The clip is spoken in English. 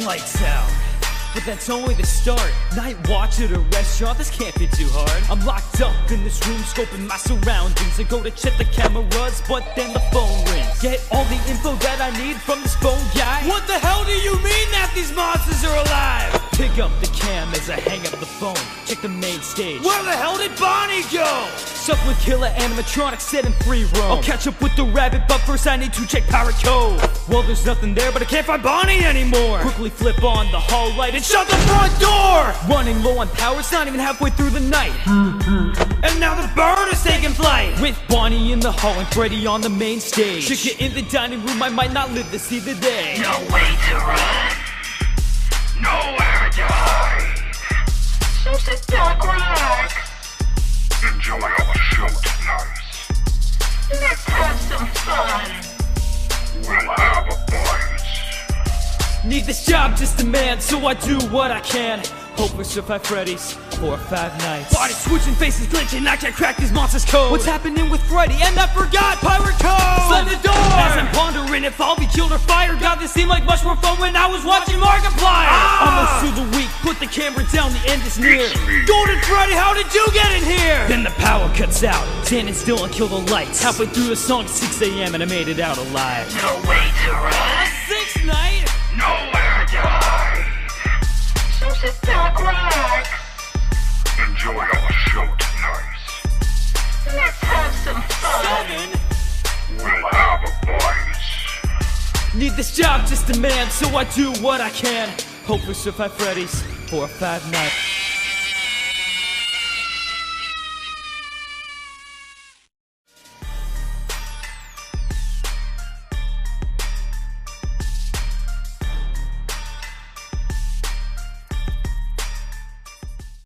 Lights out. But that's only the start. Night watch at a restaurant, this can't be too hard. I'm locked up in this room, scoping my surroundings. I go to check the cameras, but then the phone rings. Get all the info that I need from this phone guy. What the hell do you mean that these monsters are alive? Pick up the cam as I hang up the phone. Check the main stage. Where the hell did Bonnie go? Sup with killer animatronics set in free roam. I'll catch up with the rabbit, but first I need to check Pirate Cove. Well, there's nothing there, but I can't find Bonnie anymore. Quickly flip on the hall light and shut the front door. Running low on power, it's not even halfway through the night. Mm-hmm. And now the bird is taking flight. With Bonnie in the hall and Freddy on the main stage. Chicken in the dining room, I might not live to see the day. No way to run. Nowhere to hide. So sit back, relax. Enjoy Need this job just a man, so I do what I can. Hope we survive Freddy's four or five nights. Body switching, faces glitching, I can't crack these monsters' code. What's happening with Freddy? And I forgot Pirate Cove! Slam the door! As I'm pondering if I'll be killed or fired, God, this seemed like much more fun when I was watching Markiplier! Camera down, the end is near. Golden Freddy, how did you get in here? Then the power cuts out, standing still and kill the lights. Halfway through the song, 6 a.m., and I made it out alive. No way to run. Six night? Nowhere to hide. So sit back, relax. Enjoy our show tonight. Let's have some fun. Seven? We'll have a bite. Need this job just a man, so I do what I can. Hope we survive Freddy's for a five nights.